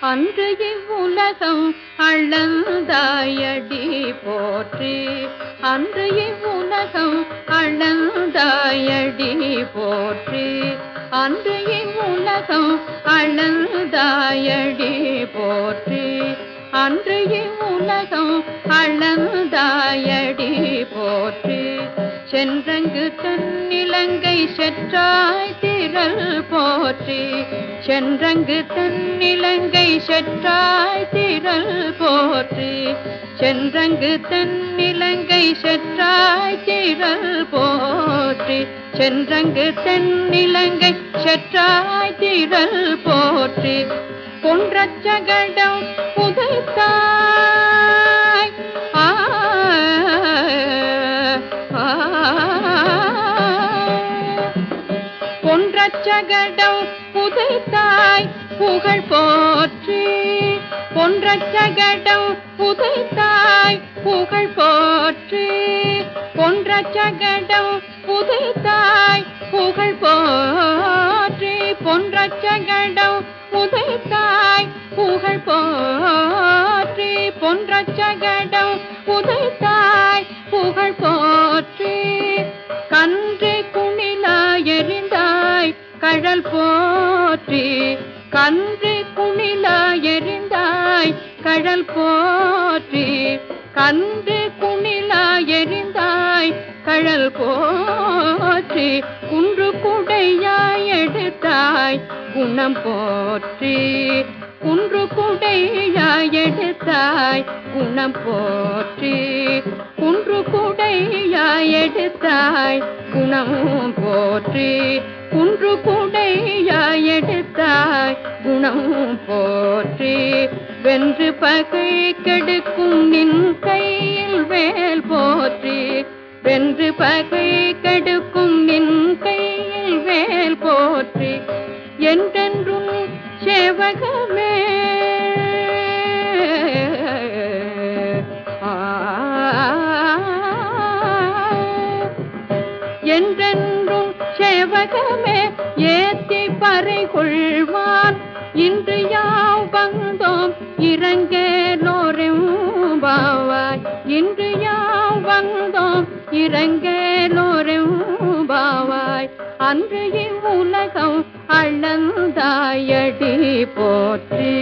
அன்று இவ்வுலகம் அளந்தாயடி போற்றி. அன்று இவ்வுலகம் அளந்தாயடி போற்றி. அன்று இவ்வுலகம் அளந்தாயடி போற்றி. அன்று இவ்வுலகம் அளந்தாயடி போற்றி. சென்றங்கு தன்னிலங்கை செற்றாய் திரள் போற்றி சென்றங்கு தன்னிலங்கை செற்றாய் திரள் போற்றி சென்றங்கு தன்னிலங்கை செற்றாய் திரள் போற்றி சென்றங்கு தென்னிலங்கை செற்றாய் திரள் போற்றி. பொன்றச்சகடம் புதைத்தாய் பொன்றச்சகடம் புதைத்தாய் புகழ் போற்றி. பொன்றச்சகடம் புதைத்தாய் புகழ் போற்றி. பொன்றச்சகடம் புதைத்தாய் புகழ் போற்றி. பொன்றச்சகடம் புதைத்தாய் புகழ் போற்றி. பொன்றச்சகடம் கழல் போற்றி கன்று குணில எரிந்தாய். கழல் போற்றி கன்று குணில எரிந்தாய். கழல் போற்றி குன்று குடையாய் எடுத்தாய். குணம் போற்றி குன்று குடையாய் எடுத்தாய். குணம் போற்றி எடுத்தாய் குணமும் போற்றி குன்று குடையாய் எடுத்தாய் குணமும் போற்றி. வென்று பகை கெடுக்கும் நின் கையில் வேல் போற்றி வென்று பகை கெடுக்கும் நின் கையில் வேல் போற்றி. என்றென்றும் சேவகமே என்றென்றும் சேவகமே ஏத்தி பறை கொள்வான் இன்று யாவ் வந்தோம் இறங்கேலோரெம்பாவாய். இன்று யாவ் வந்தோம் இறங்கேலோரெம்பாவாய். அன்று இவ்வுலகம் அளந்தாயடி போற்றி.